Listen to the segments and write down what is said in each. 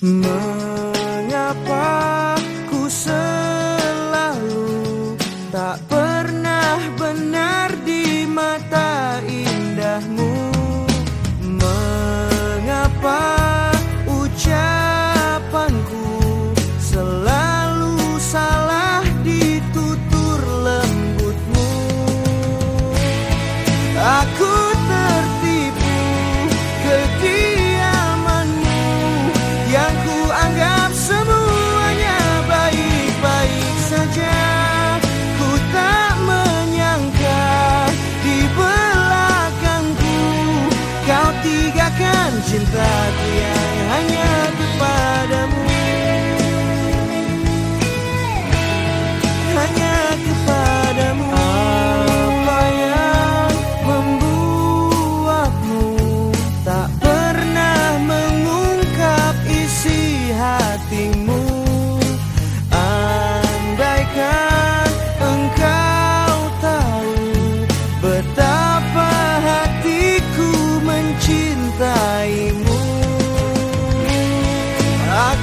My Tinggalkan cintaku yang hanya kepadamu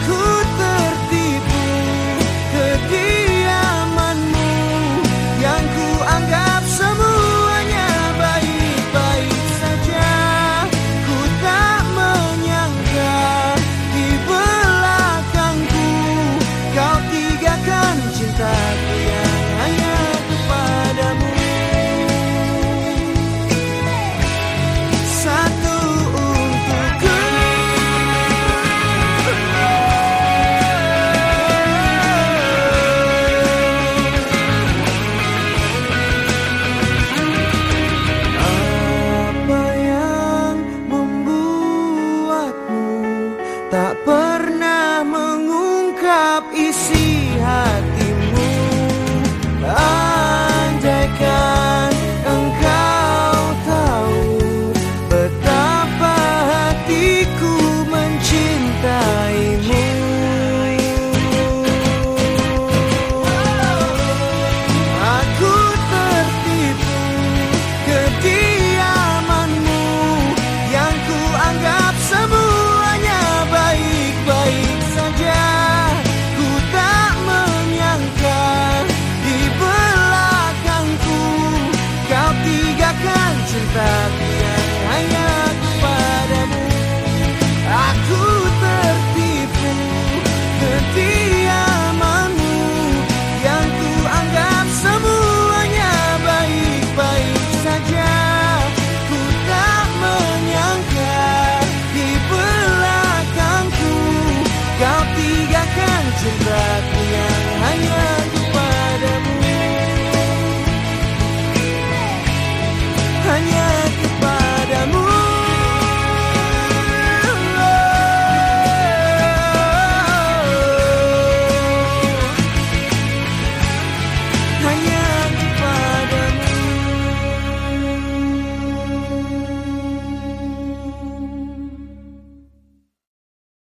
Cool.